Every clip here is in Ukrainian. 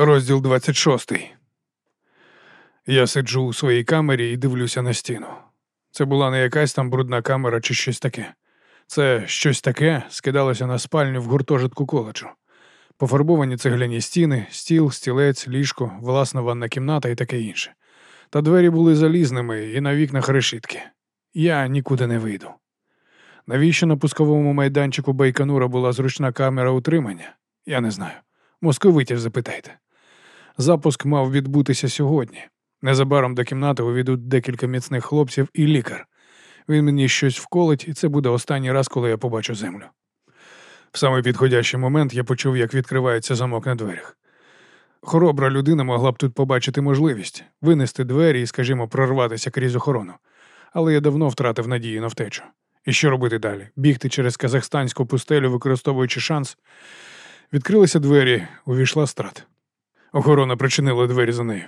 Розділ 26. Я сиджу у своїй камері і дивлюся на стіну. Це була не якась там брудна камера чи щось таке. Це щось таке скидалося на спальню в гуртожитку коледжу. Пофарбовані цегляні стіни, стіл, стілець, ліжко, власна ванна кімната і таке інше. Та двері були залізними і на вікнах решітки. Я нікуди не вийду. Навіщо на пусковому майданчику Байконура була зручна камера утримання? Я не знаю. Московитів запитайте. Запуск мав відбутися сьогодні. Незабаром до кімнати увійдуть декілька міцних хлопців і лікар. Він мені щось вколить, і це буде останній раз, коли я побачу землю. В самий підходящий момент я почув, як відкривається замок на дверях. Хоробра людина могла б тут побачити можливість винести двері і, скажімо, прорватися крізь охорону. Але я давно втратив надію на втечу. І що робити далі? Бігти через казахстанську пустелю, використовуючи шанс. Відкрилися двері, увійшла страт. Охорона причинила двері за нею.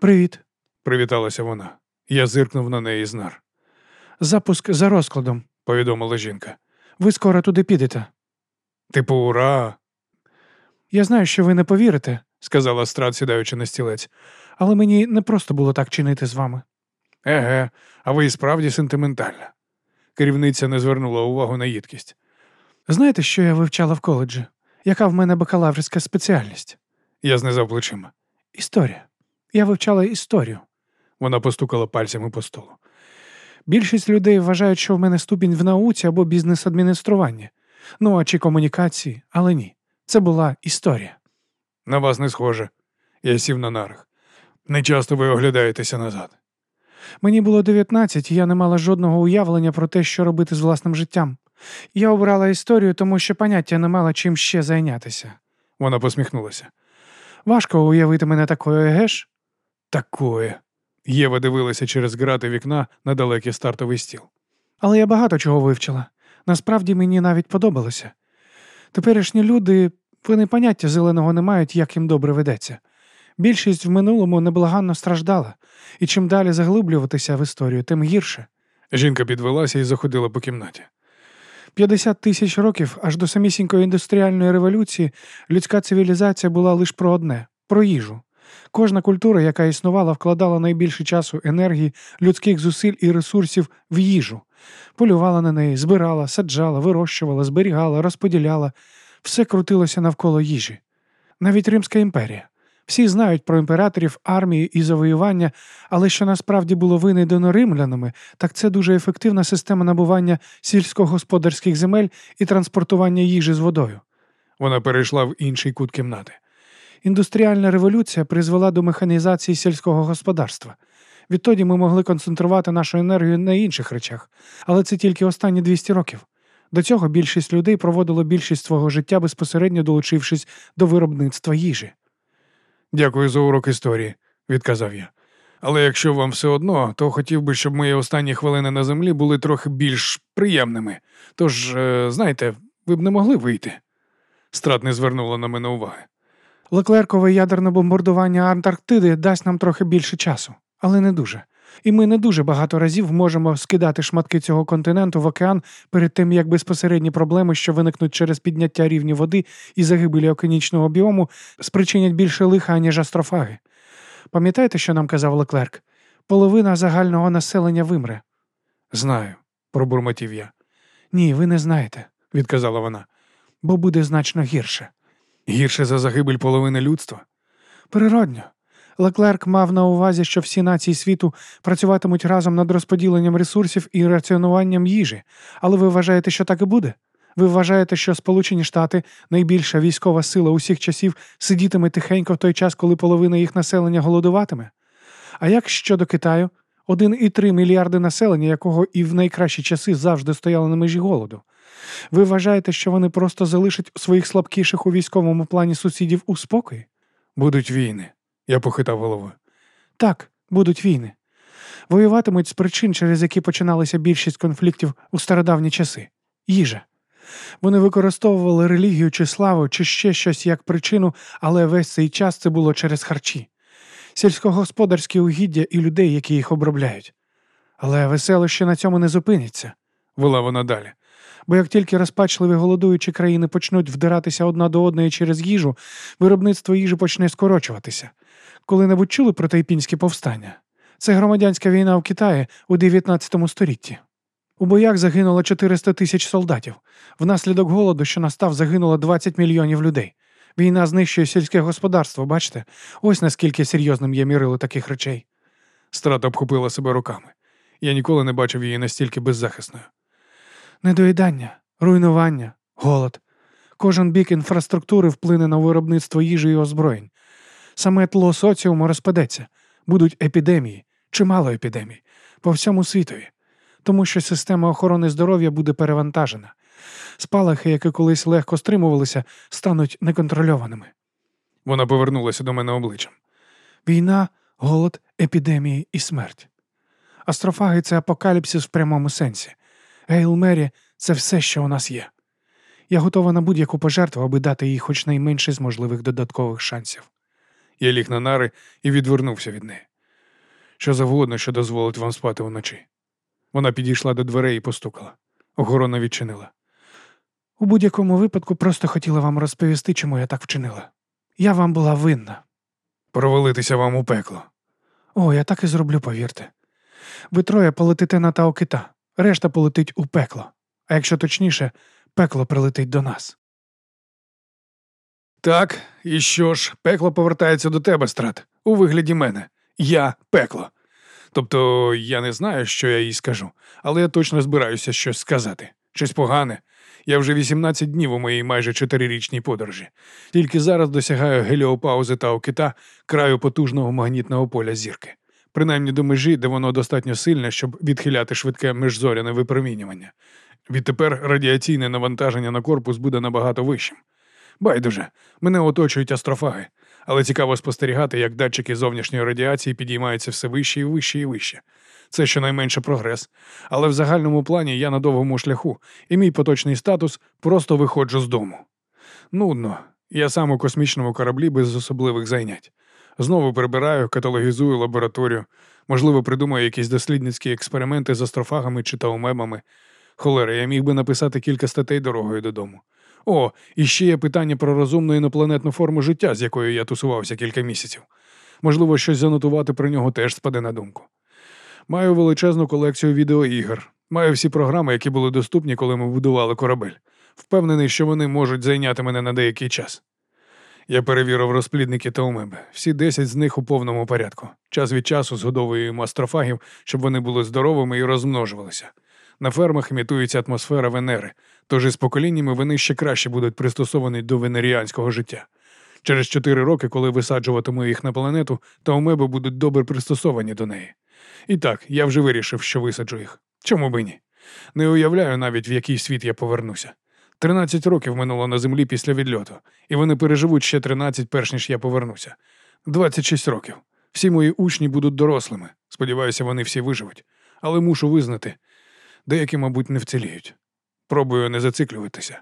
Привіт. Привіталася вона. Я зиркнув на неї з нар. Запуск за розкладом, повідомила жінка. Ви скоро туди підете. Типу, ура! Я знаю, що ви не повірите, сказала страт, сідаючи на стілець. але мені не просто було так чинити з вами. Еге, а ви і справді сентиментальна. Керівниця не звернула увагу на їдкість. Знаєте, що я вивчала в коледжі? Яка в мене бакалаврська спеціальність? Я знизав плечима. Історія. Я вивчала історію. Вона постукала пальцями по столу. Більшість людей вважають, що в мене ступінь в науці або бізнес-адмініструванні. Ну а чи комунікації, але ні. Це була історія. На вас не схоже. Я сів на нарах. Не часто ви оглядаєтеся назад. Мені було 19, і я не мала жодного уявлення про те, що робити з власним життям. Я обрала історію, тому що поняття не мала чим ще зайнятися. Вона посміхнулася. Важко уявити мене такою, геш? Такое. Єва дивилася через грати вікна на далекий стартовий стіл. Але я багато чого вивчила. Насправді мені навіть подобалося. Теперішні люди, вони поняття зеленого не мають, як їм добре ведеться. Більшість в минулому неблаганно страждала, і чим далі заглиблюватися в історію, тим гірше. Жінка підвелася і заходила по кімнаті. 50 тисяч років аж до самісінької індустріальної революції людська цивілізація була лише про одне про їжу. Кожна культура, яка існувала, вкладала найбільше часу, енергії, людських зусиль і ресурсів в їжу, полювала на неї, збирала, саджала, вирощувала, зберігала, розподіляла. Все крутилося навколо їжі. Навіть Римська імперія. Всі знають про імператорів, армії і завоювання, але що насправді було винайдено римлянами, так це дуже ефективна система набування сільськогосподарських земель і транспортування їжі з водою. Вона перейшла в інший кут кімнати. Індустріальна революція призвела до механізації сільського господарства. Відтоді ми могли концентрувати нашу енергію на інших речах, але це тільки останні 200 років. До цього більшість людей проводило більшість свого життя безпосередньо долучившись до виробництва їжі. Дякую за урок історії, відказав я. Але якщо вам все одно, то хотів би, щоб мої останні хвилини на землі були трохи більш приємними. Тож, е, знаєте, ви б не могли вийти. Страт не звернула на мене уваги. Леклеркове ядерне бомбардування Антарктиди дасть нам трохи більше часу, але не дуже. І ми не дуже багато разів можемо скидати шматки цього континенту в океан перед тим, як безпосередні проблеми, що виникнуть через підняття рівня води і загибелі океанічного біому, спричинять більше лиха, ніж астрофаги. Пам'ятаєте, що нам казав Леклерк? Половина загального населення вимре. Знаю, пробурмотів я. Ні, ви не знаєте, відказала вона. Бо буде значно гірше. Гірше за загибель половини людства? Природньо. Леклерк мав на увазі, що всі нації світу працюватимуть разом над розподіленням ресурсів і раціонуванням їжі. Але ви вважаєте, що так і буде? Ви вважаєте, що Сполучені Штати, найбільша військова сила усіх часів, сидітиме тихенько в той час, коли половина їх населення голодуватиме? А як щодо Китаю, 1,3 мільярди населення, якого і в найкращі часи завжди стояло на межі голоду? Ви вважаєте, що вони просто залишать своїх слабкіших у військовому плані сусідів у спокої? Будуть війни. Я похитав головою. Так, будуть війни. Воюватимуть з причин, через які починалися більшість конфліктів у стародавні часи їжа. Вони використовували релігію чи славу, чи ще щось як причину, але весь цей час це було через харчі, сільськогосподарські угіддя і людей, які їх обробляють. Але веселище на цьому не зупиниться, вела вона далі. Бо як тільки розпачливі голодуючі країни почнуть вдиратися одна до одної через їжу, виробництво їжі почне скорочуватися. Коли-небудь чули про тайпінське повстання? Це громадянська війна в Китаї у 19 столітті. У боях загинуло 400 тисяч солдатів. Внаслідок голоду, що настав, загинуло 20 мільйонів людей. Війна знищує сільське господарство, бачите? Ось наскільки серйозним є мірило таких речей. Страта обхопила себе руками. Я ніколи не бачив її настільки беззахисною. Недоїдання, руйнування, голод. Кожен бік інфраструктури вплине на виробництво їжі і озброєнь. Саме тло соціуму розпадеться, будуть епідемії, чимало епідемій, по всьому світові, тому що система охорони здоров'я буде перевантажена. Спалахи, які колись легко стримувалися, стануть неконтрольованими. Вона повернулася до мене обличчям. Війна, голод, епідемії і смерть. Астрофаги це апокаліпсис в прямому сенсі. Гейл Мері це все, що у нас є. Я готова на будь-яку пожертву, аби дати їй хоч найменший з можливих додаткових шансів. Я ліг на нари і відвернувся від неї. Що завгодно, що дозволить вам спати вночі. Вона підійшла до дверей і постукала. Охорона відчинила. У будь-якому випадку просто хотіла вам розповісти, чому я так вчинила. Я вам була винна. Провалитися вам у пекло. О, я так і зроблю, повірте. Ви троє полетите на Таокита, решта полетить у пекло. А якщо точніше, пекло прилетить до нас. Так, і що ж, пекло повертається до тебе, страт, у вигляді мене. Я пекло. Тобто я не знаю, що я їй скажу, але я точно збираюся щось сказати, щось погане. Я вже 18 днів у моїй майже чотирирічній подорожі. Тільки зараз досягаю геліопаузи та окита краю потужного магнітного поля зірки, принаймні до межі, де воно достатньо сильне, щоб відхиляти швидке міжзоряне випромінювання. Відтепер радіаційне навантаження на корпус буде набагато вищим. Байдуже, мене оточують астрофаги, але цікаво спостерігати, як датчики зовнішньої радіації підіймаються все вище і вище і вище. Це щонайменше прогрес. Але в загальному плані я на довгому шляху, і мій поточний статус просто виходжу з дому. Нудно, я сам у космічному кораблі без особливих зайнять. Знову прибираю, каталогізую лабораторію, можливо, придумаю якісь дослідницькі експерименти з астрофагами чи таумемами. Холера, я міг би написати кілька статей дорогою додому. О, і ще є питання про розумну інопланетну форму життя, з якою я тусувався кілька місяців. Можливо, щось занотувати про нього теж спаде на думку. Маю величезну колекцію відеоігр. Маю всі програми, які були доступні, коли ми будували корабель. Впевнений, що вони можуть зайняти мене на деякий час. Я перевірив розплідники та умеби. Всі десять з них у повному порядку. Час від часу згодовуємо астрофагів, щоб вони були здоровими і розмножувалися. На фермах імітується атмосфера Венери, тож із поколіннями вони ще краще будуть пристосовані до венеріанського життя. Через чотири роки, коли висаджуватиму їх на планету, та умеби будуть добре пристосовані до неї. І так, я вже вирішив, що висаджу їх. Чому би ні? Не уявляю навіть, в який світ я повернуся. Тринадцять років минуло на землі після відльоту, і вони переживуть ще тринадцять, перш ніж я повернуся. Двадцять шість років. Всі мої учні будуть дорослими. Сподіваюся, вони всі виживуть. Але мушу визнати, деякі, мабуть, не вціліють. Пробую не зациклюватися.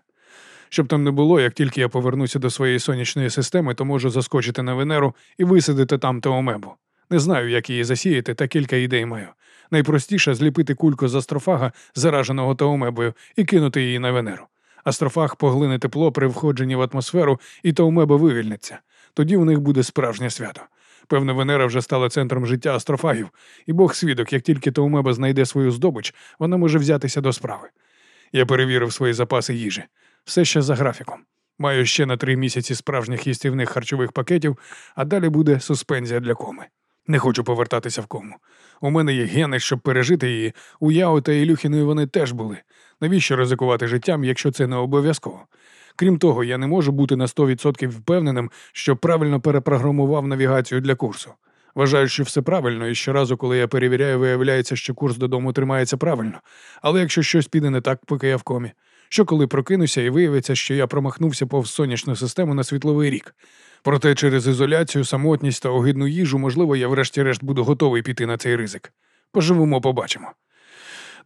Щоб там не було, як тільки я повернуся до своєї сонячної системи, то можу заскочити на Венеру і висадити там теомебу. Не знаю, як її засіяти, та кілька ідей маю. Найпростіше зліпити кульку з астрофага, зараженого таумебою, і кинути її на Венеру. Астрофаг поглине тепло при входженні в атмосферу, і таумеба вивільниться. Тоді у них буде справжнє свято. Певно, Венера вже стала центром життя астрофагів, і Бог свідок, як тільки Таумеба знайде свою здобич, вона може взятися до справи. Я перевірив свої запаси їжі. Все ще за графіком. Маю ще на три місяці справжніх їстівних харчових пакетів, а далі буде суспензія для коми. Не хочу повертатися в кому. У мене є гени, щоб пережити її. У Яо та Ілюхіної вони теж були. Навіщо ризикувати життям, якщо це не обов'язково? Крім того, я не можу бути на 100% впевненим, що правильно перепрограмував навігацію для курсу. Вважаю, що все правильно, і щоразу, коли я перевіряю, виявляється, що курс додому тримається правильно. Але якщо щось піде не так, поки я в комі, що коли прокинуся і виявиться, що я промахнувся повз сонячну систему на світловий рік. Проте через ізоляцію, самотність та огидну їжу, можливо, я врешті-решт буду готовий піти на цей ризик. Поживемо, побачимо.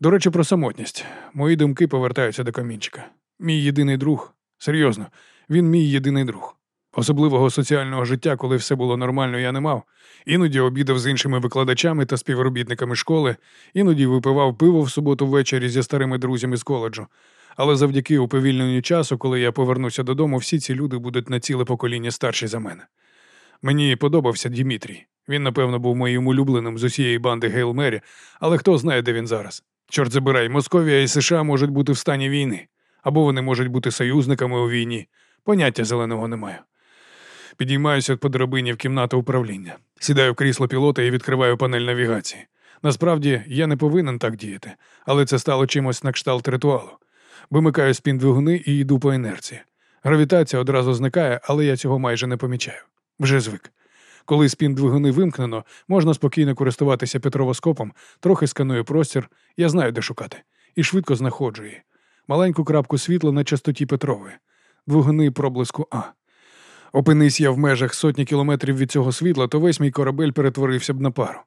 До речі, про самотність. Мої думки повертаються до камінчика. Мій єдиний друг. Серйозно, він мій єдиний друг. Особливого соціального життя, коли все було нормально, я не мав. Іноді обідав з іншими викладачами та співробітниками школи, іноді випивав пиво в суботу ввечері зі старими друзями з коледжу. Але завдяки уповільненню часу, коли я повернуся додому, всі ці люди будуть на ціле покоління старші за мене. Мені подобався Дімітрій. Він, напевно, був моїм улюбленим з усієї банди Гейл Мері, але хто знає, де він зараз. Чорт забирай, Московія і США можуть бути в стані війни, або вони можуть бути союзниками у війні. Поняття зеленого немає. Підіймаюся по драбині в кімнату управління, сідаю в крісло пілота і відкриваю панель навігації. Насправді я не повинен так діяти, але це стало чимось на кшталт ритуалу. Вимикаю спін двигуни і йду по інерції. Гравітація одразу зникає, але я цього майже не помічаю. Вже звик. Коли спін двигуни вимкнено, можна спокійно користуватися петровоскопом, трохи сканую простір, я знаю, де шукати, і швидко знаходжу її. Маленьку крапку світла на частоті Петрової, двигуни проблиску А. Опинись я в межах сотні кілометрів від цього світла, то весь мій корабель перетворився б на пару.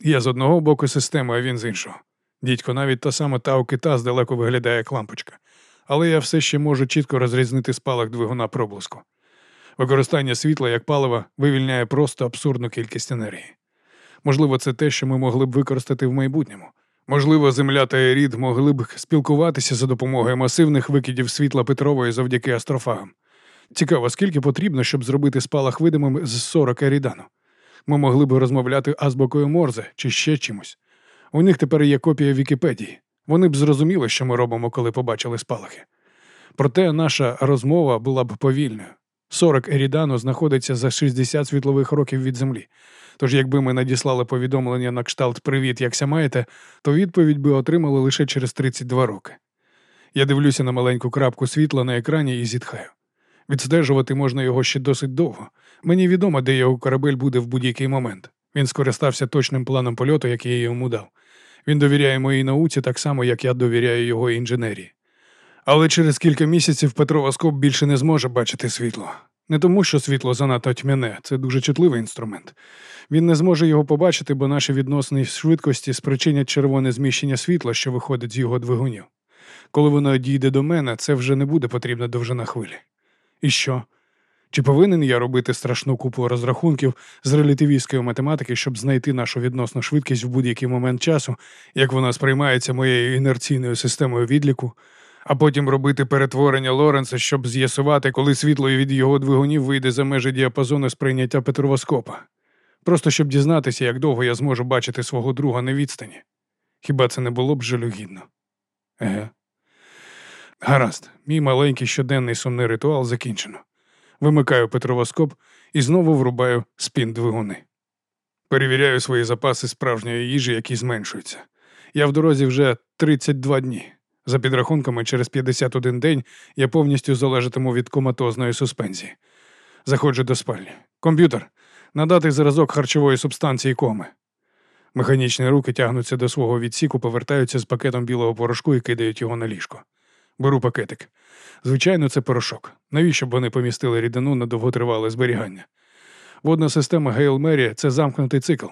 Я з одного боку системи, а він з іншого. Дідько, навіть та сама тау кита здалеку виглядає як лампочка, але я все ще можу чітко розрізнити спалах двигуна проблиску. Використання світла як палива вивільняє просто абсурдну кількість енергії. Можливо, це те, що ми могли б використати в майбутньому. Можливо, Земля та Ерід могли б спілкуватися за допомогою масивних викидів світла Петрової завдяки астрофагам. Цікаво, скільки потрібно, щоб зробити спалах видимим з 40 ерідану. Ми могли б розмовляти азбукою Морзе чи ще чимось. У них тепер є копія Вікіпедії. Вони б зрозуміли, що ми робимо, коли побачили спалахи. Проте наша розмова була б повільною. 40 Ерідану знаходиться за 60 світлових років від Землі. Тож, якби ми надіслали повідомлення на кшталт Привіт, якся маєте, то відповідь би отримали лише через 32 роки. Я дивлюся на маленьку крапку світла на екрані і зітхаю. Відстежувати можна його ще досить довго. Мені відомо, де його корабель буде в будь-який момент. Він скористався точним планом польоту, який я йому дав. Він довіряє моїй науці так само, як я довіряю його інженерії. Але через кілька місяців Петровоскоп більше не зможе бачити світло. Не тому, що світло занадто тьмяне, це дуже чутливий інструмент. Він не зможе його побачити, бо наші відносні швидкості спричинять червоне зміщення світла, що виходить з його двигунів. Коли воно дійде до мене, це вже не буде потрібна довжина хвилі. І що? Чи повинен я робити страшну купу розрахунків з релятивістської математики, щоб знайти нашу відносну швидкість в будь-який момент часу, як вона сприймається моєю інерційною системою відліку, а потім робити перетворення Лоренса, щоб з'ясувати, коли світло від його двигунів вийде за межі діапазону сприйняття петровоскопа? Просто щоб дізнатися, як довго я зможу бачити свого друга на відстані. Хіба це не було б жалюгідно? Еге. Гаразд, мій маленький щоденний сумний ритуал закінчено. Вимикаю петровоскоп і знову врубаю спін двигуни. Перевіряю свої запаси справжньої їжі, які зменшуються. Я в дорозі вже 32 дні. За підрахунками, через 51 день я повністю залежатиму від коматозної суспензії. Заходжу до спальні. Комп'ютер. Надати зразок харчової субстанції коми. Механічні руки тягнуться до свого відсіку, повертаються з пакетом білого порошку і кидають його на ліжко. Беру пакетик. Звичайно, це порошок. Навіщо б вони помістили рідину на довготривале зберігання? Водна система Гейл Мері це замкнутий цикл.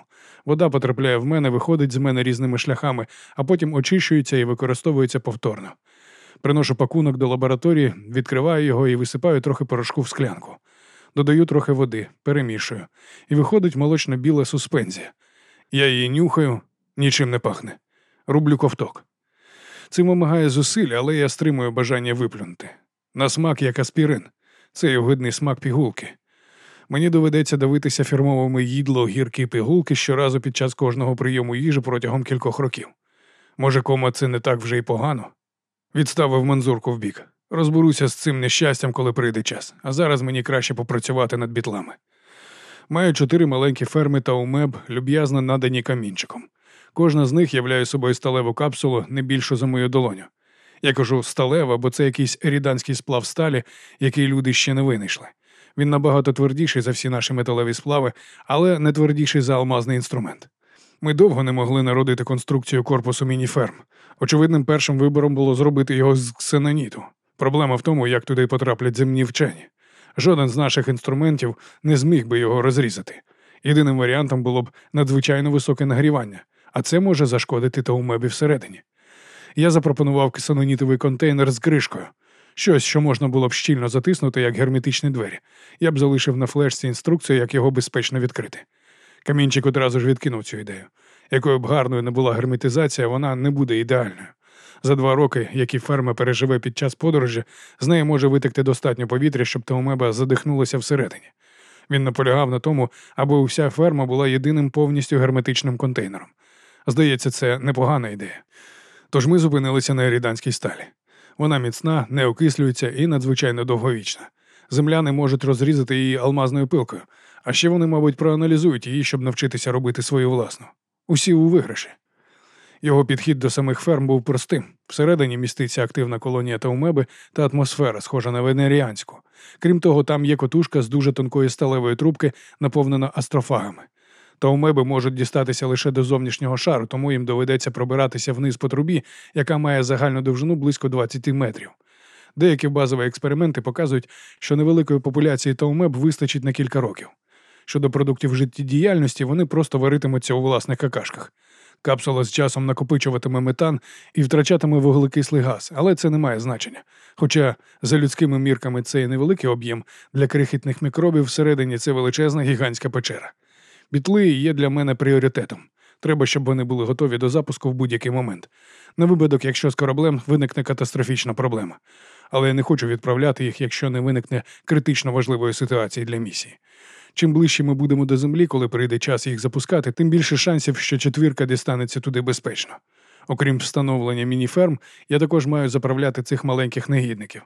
Вода потрапляє в мене, виходить з мене різними шляхами, а потім очищується і використовується повторно. Приношу пакунок до лабораторії, відкриваю його і висипаю трохи порошку в склянку. Додаю трохи води, перемішую, і виходить молочно-біла суспензія. Я її нюхаю, нічим не пахне. Рублю ковток. Цим вимагає зусиль, але я стримую бажання виплюнути. На смак як аспірин. Це огидний смак пігулки. Мені доведеться дивитися фірмовими їдло гіркі пігулки щоразу під час кожного прийому їжі протягом кількох років. Може, кома це не так вже й погано. Відставив манзурку вбік. Розберуся з цим нещастям, коли прийде час, а зараз мені краще попрацювати над бітлами. Маю чотири маленькі ферми та умеб, люб'язно надані камінчиком. Кожна з них являє собою сталеву капсулу не більшу за мою долоню. Я кажу сталева, бо це якийсь еріданський сплав сталі, який люди ще не винайшли. Він набагато твердіший за всі наші металеві сплави, але не твердіший за алмазний інструмент. Ми довго не могли народити конструкцію корпусу мініферм. Очевидним першим вибором було зробити його з ксеноніту. Проблема в тому, як туди потраплять земні вчені. Жоден з наших інструментів не зміг би його розрізати. Єдиним варіантом було б надзвичайно високе нагрівання, а це може зашкодити таумебі всередині. Я запропонував кисанонітовий контейнер з кришкою, щось, що можна було б щільно затиснути, як герметичні двері. Я б залишив на флешці інструкцію, як його безпечно відкрити. Камінчик одразу ж відкинув цю ідею. Якою б гарною не була герметизація, вона не буде ідеальною. За два роки, які ферма переживе під час подорожі, з неї може витекти достатньо повітря, щоб Таумеба задихнулася всередині. Він наполягав на тому, аби вся ферма була єдиним повністю герметичним контейнером. Здається, це непогана ідея. Тож ми зупинилися на еріданській сталі. Вона міцна, не окислюється і надзвичайно довговічна. Земляни можуть розрізати її алмазною пилкою, а ще вони, мабуть, проаналізують її, щоб навчитися робити свою власну. Усі у виграші. Його підхід до самих ферм був простим. Всередині міститься активна колонія таумеби та атмосфера, схожа на венеріанську. Крім того, там є котушка з дуже тонкої сталевої трубки, наповнена астрофагами. Таумеби можуть дістатися лише до зовнішнього шару, тому їм доведеться пробиратися вниз по трубі, яка має загальну довжину близько 20 метрів. Деякі базові експерименти показують, що невеликої популяції таумеб вистачить на кілька років. Щодо продуктів життєдіяльності, вони просто варитимуться у власних какашках. Капсула з часом накопичуватиме метан і втрачатиме вуглекислий газ, але це не має значення. Хоча за людськими мірками це і невеликий об'єм для крихітних мікробів всередині це величезна гігантська печера. Бітли є для мене пріоритетом. Треба, щоб вони були готові до запуску в будь-який момент. На випадок, якщо з кораблем виникне катастрофічна проблема. Але я не хочу відправляти їх, якщо не виникне критично важливої ситуації для місії. Чим ближче ми будемо до землі, коли прийде час їх запускати, тим більше шансів, що четвірка дістанеться туди безпечно. Окрім встановлення мініферм, я також маю заправляти цих маленьких негідників.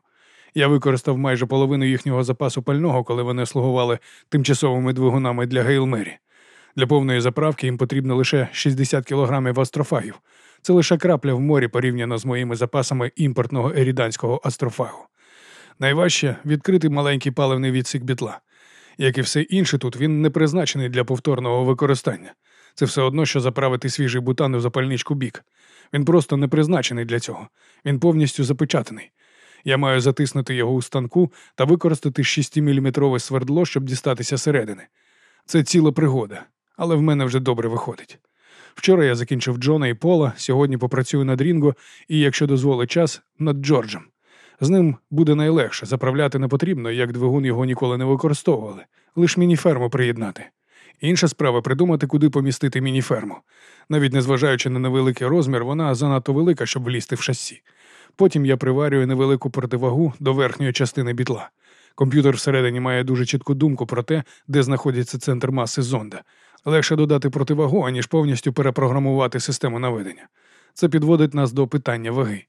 Я використав майже половину їхнього запасу пального, коли вони слугували тимчасовими двигунами для Гейлмері. Для повної заправки їм потрібно лише 60 кілограмів астрофагів. Це лише крапля в морі порівняно з моїми запасами імпортного еріданського астрофагу. Найважче відкрити маленький паливний відсік бітла. Як і все інше тут, він не призначений для повторного використання. Це все одно, що заправити свіжий бутан у запальничку бік. Він просто не призначений для цього. Він повністю запечатаний. Я маю затиснути його у станку та використати 6-мм свердло, щоб дістатися середини. Це ціла пригода, але в мене вже добре виходить. Вчора я закінчив Джона і Пола, сьогодні попрацюю над Рінго і, якщо дозволить час, над Джорджем. З ним буде найлегше, заправляти не потрібно, як двигун його ніколи не використовували, лише мініферму приєднати. Інша справа придумати, куди помістити мініферму. Навіть незважаючи на невеликий розмір, вона занадто велика, щоб влізти в шасі. Потім я приварюю невелику противагу до верхньої частини бітла. Комп'ютер всередині має дуже чітку думку про те, де знаходиться центр маси зонда. Легше додати противагу, аніж повністю перепрограмувати систему наведення. Це підводить нас до питання ваги.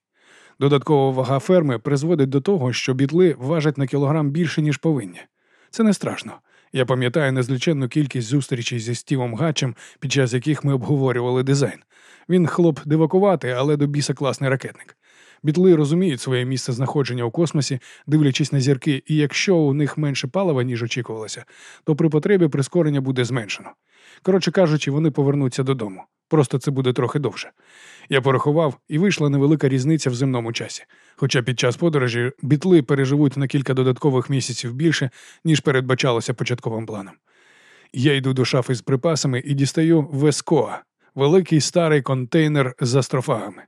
Додаткова вага ферми призводить до того, що бітли важать на кілограм більше, ніж повинні. Це не страшно. Я пам'ятаю незліченну кількість зустрічей зі Стівом Гатчем, під час яких ми обговорювали дизайн. Він хлоп дивакуватий, але до біса класний ракетник. Бітли розуміють своє місце знаходження у космосі, дивлячись на зірки, і якщо у них менше палива, ніж очікувалося, то при потребі прискорення буде зменшено. Коротше кажучи, вони повернуться додому. Просто це буде трохи довше. Я порахував, і вийшла невелика різниця в земному часі. Хоча під час подорожі бітли переживуть на кілька додаткових місяців більше, ніж передбачалося початковим планом. Я йду до шафи з припасами і дістаю Вескоа, великий старий контейнер з астрофагами.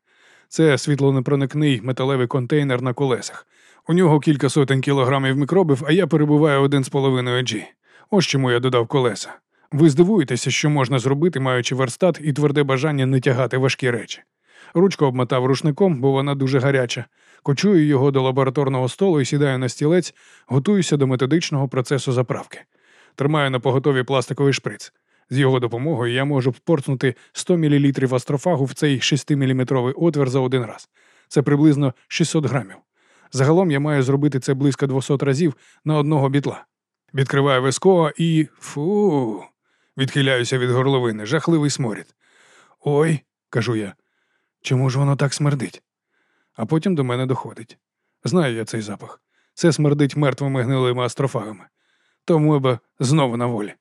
Це світлонепроникний металевий контейнер на колесах. У нього кілька сотень кілограмів мікробів, а я перебуваю один з половиною G. Ось чому я додав колеса. Ви здивуєтеся, що можна зробити, маючи верстат і тверде бажання не тягати важкі речі. Ручку обмотав рушником, бо вона дуже гаряча. Кочую його до лабораторного столу і сідаю на стілець, готуюся до методичного процесу заправки. Тримаю на поготові пластиковий шприц. З його допомогою я можу впорцнути 100 мл астрофагу в цей 6-мм отвір за один раз. Це приблизно 600 грамів. Загалом я маю зробити це близько 200 разів на одного бітла. Відкриваю веско і. фу. Відхиляюся від горловини, жахливий сморід. Ой, кажу я, чому ж воно так смердить? А потім до мене доходить. Знаю я цей запах. Це смердить мертвими гнилими астрофагами. Тому еба знову на волі.